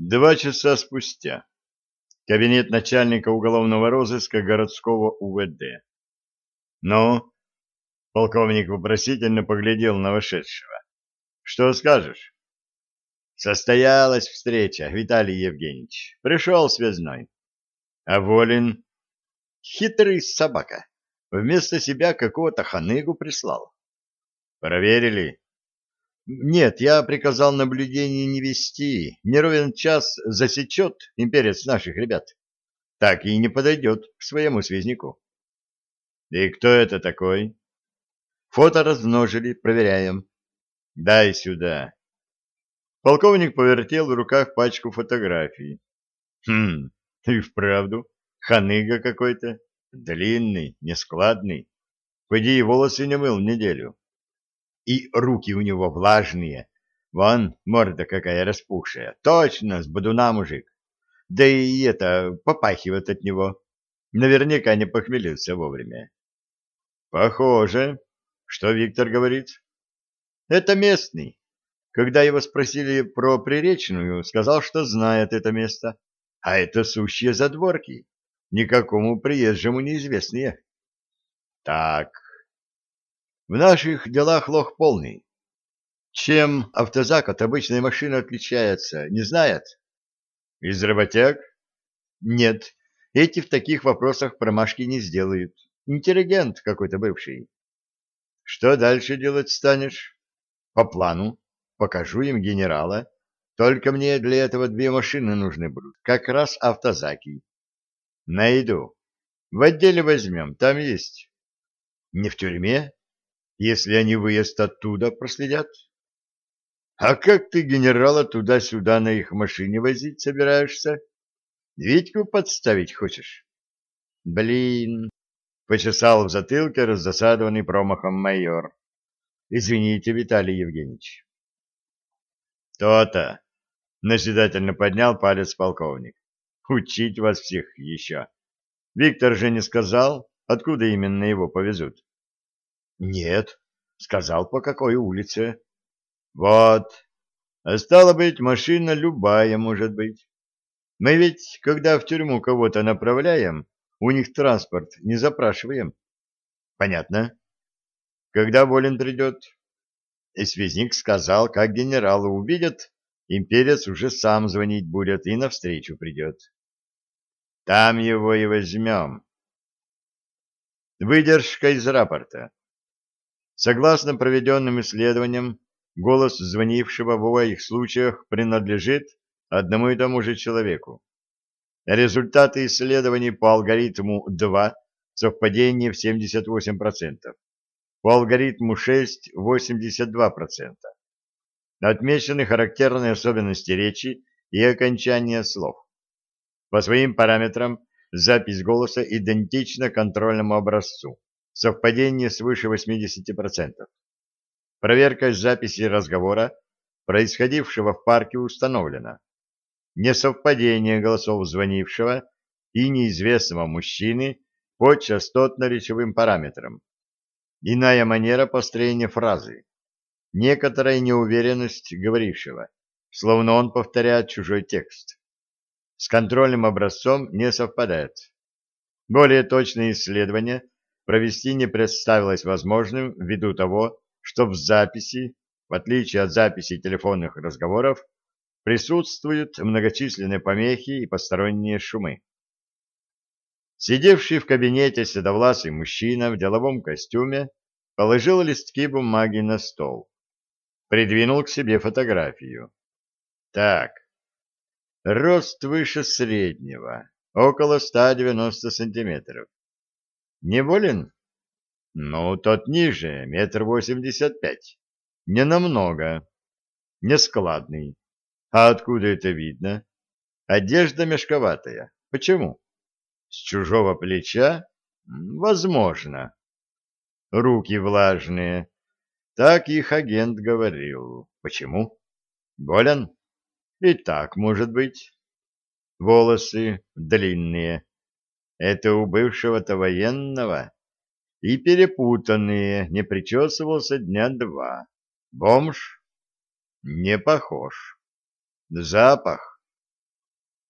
Два часа спустя. Кабинет начальника уголовного розыска городского УВД. Ну, полковник вопросительно поглядел на вошедшего. Что скажешь? Состоялась встреча, Виталий Евгеньевич. Пришел связной. А Волин? Хитрый собака. Вместо себя какого-то ханыгу прислал. Проверили? Нет, я приказал наблюдение не вести. Не ровен час засечет имперец наших ребят. Так и не подойдет к своему связнику. И кто это такой? Фото размножили, проверяем. Дай сюда. Полковник повертел в руках пачку фотографий. Хм, и вправду, ханыга какой-то. Длинный, нескладный. Пойди и волосы не мыл неделю и руки у него влажные. Вон, морда какая распухшая. Точно, с бодуна мужик. Да и это, попахивает от него. Наверняка не похмелился вовремя. Похоже. Что Виктор говорит? Это местный. Когда его спросили про Приречную, сказал, что знает это место. А это сущие задворки. Никакому приезжему неизвестные. Так, в наших делах лох полный. Чем автозак от обычной машины отличается, не знает? Из работяг? Нет, эти в таких вопросах промашки не сделают. Интеллигент какой-то бывший. Что дальше делать станешь? По плану. Покажу им генерала. Только мне для этого две машины нужны будут. Как раз автозаки. Найду. В отделе возьмем, там есть. Не в тюрьме? Если они выезд оттуда проследят? А как ты генерала туда-сюда на их машине возить собираешься? Витьку подставить хочешь? Блин, почесал в затылке раздосадованный промахом майор. Извините, Виталий Евгеньевич. То-то, назидательно поднял палец полковник. Учить вас всех еще. Виктор же не сказал, откуда именно его повезут. Нет, сказал, по какой улице. Вот. А стало быть, машина любая может быть. Мы ведь, когда в тюрьму кого-то направляем, у них транспорт не запрашиваем. Понятно. Когда Волин придет? И связник сказал, как генерала увидят, имперец уже сам звонить будет и навстречу придет. Там его и возьмем. Выдержка из рапорта. Согласно проведенным исследованиям, голос звонившего в обоих случаях принадлежит одному и тому же человеку. Результаты исследований по алгоритму 2 совпадение в 78%, по алгоритму 6 – 82%. Отмечены характерные особенности речи и окончания слов. По своим параметрам запись голоса идентична контрольному образцу совпадение свыше 80%. Проверка записи разговора, происходившего в парке, установлена. Несовпадение голосов звонившего и неизвестного мужчины по частотно-речевым параметрам. Иная манера построения фразы. Некоторая неуверенность говорившего, словно он повторяет чужой текст. С контрольным образцом не совпадает. Более точные исследования – провести не представилось возможным ввиду того, что в записи, в отличие от записей телефонных разговоров, присутствуют многочисленные помехи и посторонние шумы. Сидевший в кабинете седовласый мужчина в деловом костюме положил листки бумаги на стол. Придвинул к себе фотографию. Так, рост выше среднего, около 190 сантиметров. Не болен? Ну, тот ниже, метр восемьдесят пять. Не намного. Нескладный. А откуда это видно? Одежда мешковатая. Почему? С чужого плеча? Возможно. Руки влажные. Так их агент говорил. Почему? Болен? И так может быть. Волосы длинные. Это у бывшего-то военного. И перепутанные, не причесывался дня два. Бомж? Не похож. Запах?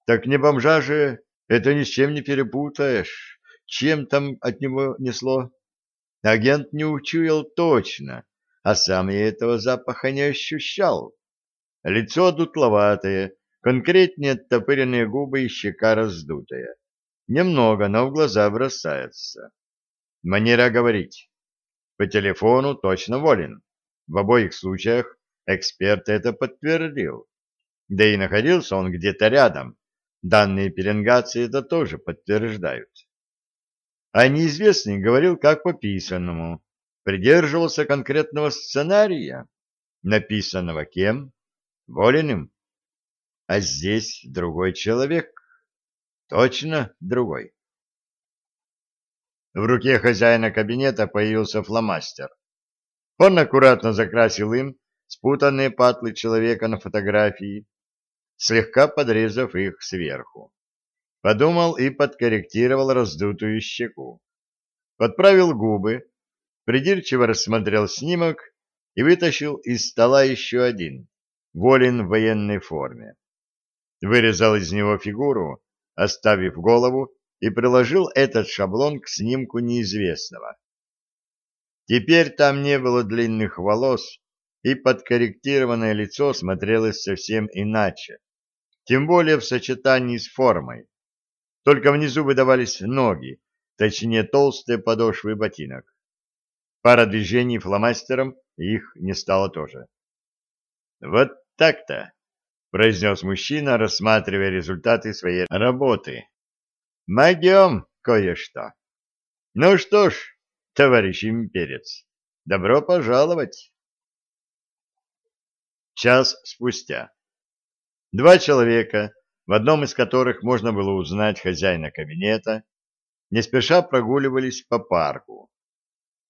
Так не бомжа же, это ни с чем не перепутаешь. Чем там от него несло? Агент не учуял точно, а сам я этого запаха не ощущал. Лицо дутловатое, конкретнее оттопыренные губы и щека раздутая. Немного, но в глаза бросается. Манера говорить. По телефону точно волен. В обоих случаях эксперт это подтвердил. Да и находился он где-то рядом. Данные пеленгации это тоже подтверждают. А неизвестный говорил как по писанному, придерживался конкретного сценария, написанного кем? Волиным. А здесь другой человек. Точно другой. В руке хозяина кабинета появился фломастер. Он аккуратно закрасил им спутанные патлы человека на фотографии, слегка подрезав их сверху. Подумал и подкорректировал раздутую щеку. Подправил губы, придирчиво рассмотрел снимок и вытащил из стола еще один, волен в военной форме. Вырезал из него фигуру, оставив голову, и приложил этот шаблон к снимку неизвестного. Теперь там не было длинных волос, и подкорректированное лицо смотрелось совсем иначе, тем более в сочетании с формой. Только внизу выдавались ноги, точнее толстые подошвы ботинок. Пара движений фломастером, их не стало тоже. «Вот так-то», — произнес мужчина, рассматривая результаты своей работы. Могем кое-что. Ну что ж, товарищ имперец, добро пожаловать. Час спустя. Два человека, в одном из которых можно было узнать хозяина кабинета, не спеша прогуливались по парку.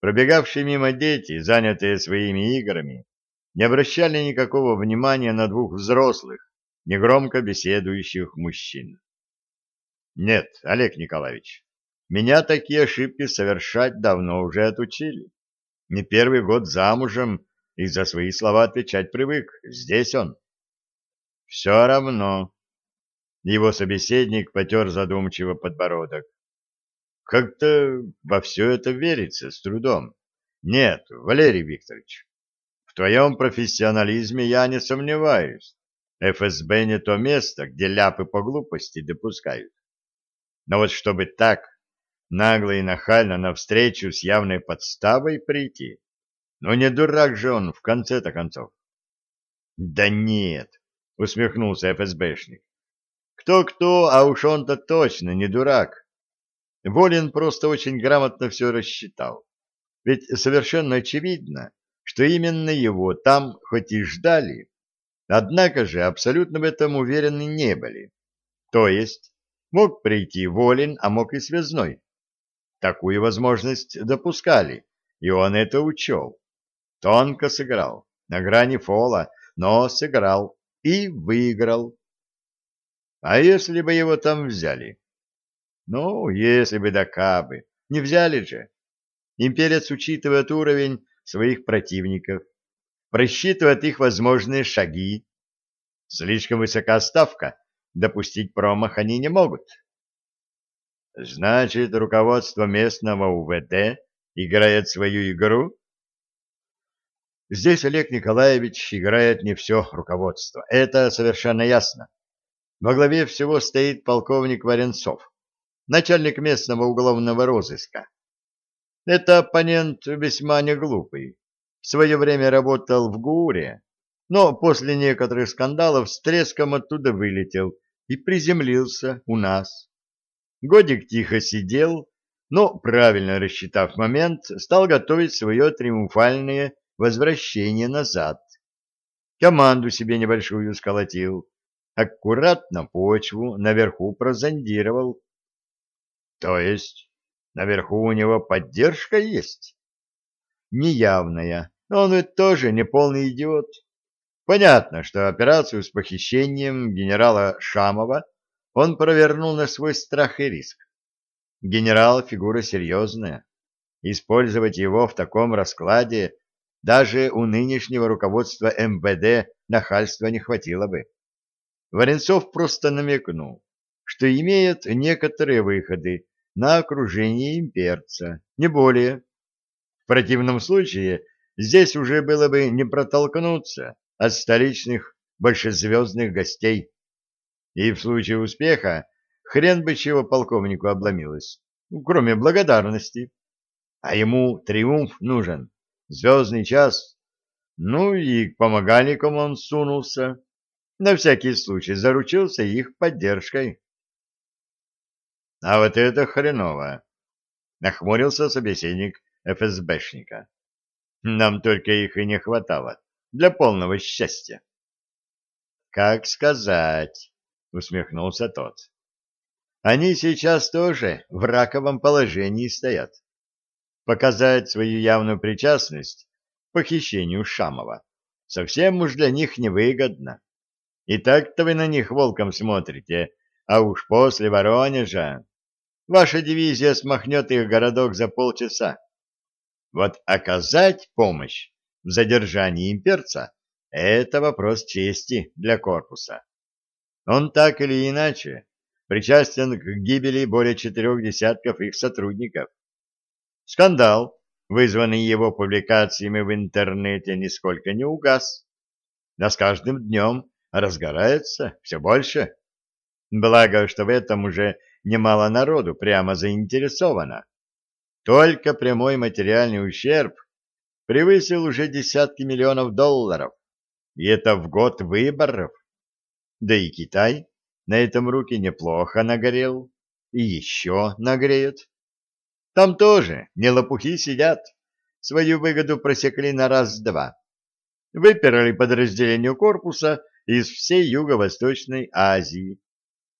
Пробегавшие мимо дети, занятые своими играми, не обращали никакого внимания на двух взрослых, негромко беседующих мужчин. Нет, Олег Николаевич, меня такие ошибки совершать давно уже отучили. Не первый год замужем и за свои слова отвечать привык. Здесь он. Все равно. Его собеседник потер задумчиво подбородок. Как-то во все это верится с трудом. Нет, Валерий Викторович, твоем профессионализме я не сомневаюсь. ФСБ не то место, где ляпы по глупости допускают. Но вот чтобы так, нагло и нахально навстречу с явной подставой прийти, ну не дурак же он в конце-то концов. Да нет, усмехнулся ФСБшник. Кто-кто, а уж он-то точно не дурак. Волин просто очень грамотно все рассчитал. Ведь совершенно очевидно, что именно его там хоть и ждали, однако же абсолютно в этом уверены не были. То есть Мог прийти Волин, а мог и Связной. Такую возможность допускали, и он это учел. Тонко сыграл, на грани фола, но сыграл и выиграл. А если бы его там взяли? Ну, если бы да кабы. Не взяли же. Имперец учитывает уровень своих противников, просчитывает их возможные шаги. Слишком высока ставка, допустить промах они не могут. Значит, руководство местного УВД играет свою игру? Здесь Олег Николаевич играет не все руководство. Это совершенно ясно. Во главе всего стоит полковник Варенцов, начальник местного уголовного розыска. Это оппонент весьма не глупый. В свое время работал в ГУРе, но после некоторых скандалов с треском оттуда вылетел и приземлился у нас. Годик тихо сидел, но, правильно рассчитав момент, стал готовить свое триумфальное возвращение назад. Команду себе небольшую сколотил, аккуратно почву наверху прозондировал. То есть наверху у него поддержка есть? Неявная, но он ведь тоже не полный идиот. Понятно, что операцию с похищением генерала Шамова он провернул на свой страх и риск. Генерал — фигура серьезная. Использовать его в таком раскладе даже у нынешнего руководства МВД нахальства не хватило бы. Варенцов просто намекнул. что имеет некоторые выходы на окружение имперца, не более. В противном случае здесь уже было бы не протолкнуться от столичных большезвездных гостей. И в случае успеха хрен бы чего полковнику обломилось, ну, кроме благодарности. А ему триумф нужен, звездный час. Ну и к помогальникам он сунулся. На всякий случай заручился их поддержкой. — А вот это хреново! — нахмурился собеседник ФСБшника. — Нам только их и не хватало для полного счастья. — Как сказать, — усмехнулся тот. — Они сейчас тоже в раковом положении стоят. Показать свою явную причастность к похищению Шамова совсем уж для них невыгодно. И так-то вы на них волком смотрите, а уж после Воронежа Ваша дивизия смахнет их городок за полчаса. Вот оказать помощь в задержании имперца — это вопрос чести для корпуса. Он так или иначе причастен к гибели более четырех десятков их сотрудников. Скандал, вызванный его публикациями в интернете, нисколько не угас. Но с каждым днем разгорается все больше. Благо, что в этом уже немало народу прямо заинтересовано. Только прямой материальный ущерб превысил уже десятки миллионов долларов, и это в год выборов. Да и Китай на этом руки неплохо нагорел, и еще нагреет. Там тоже не лопухи сидят, свою выгоду просекли на раз-два. Выперли подразделению корпуса из всей Юго-Восточной Азии,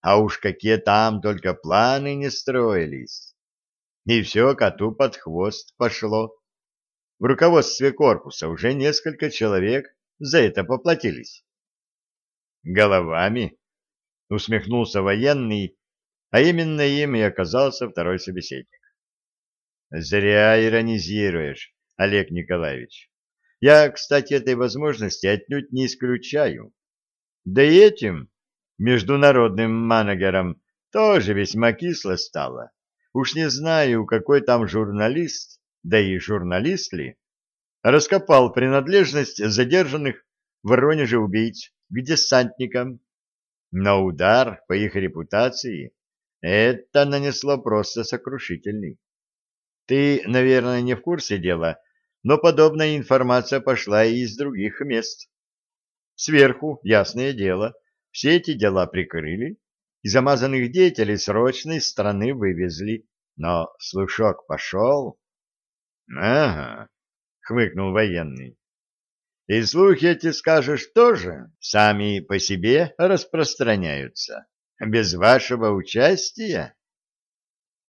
а уж какие там только планы не строились. И все коту под хвост пошло. В руководстве корпуса уже несколько человек за это поплатились. Головами усмехнулся военный, а именно им и оказался второй собеседник. Зря иронизируешь, Олег Николаевич. Я, кстати, этой возможности отнюдь не исключаю. Да и этим международным манагером тоже весьма кисло стало. Уж не знаю, какой там журналист, да и журналист ли, раскопал принадлежность задержанных в Воронеже убийц к десантникам. Но удар по их репутации это нанесло просто сокрушительный. Ты, наверное, не в курсе дела, но подобная информация пошла и из других мест. Сверху, ясное дело, все эти дела прикрыли, и замазанных деятелей срочной страны вывезли, но слушок пошел. — Ага, — хмыкнул военный. — И слухи эти, скажешь, тоже сами по себе распространяются, без вашего участия?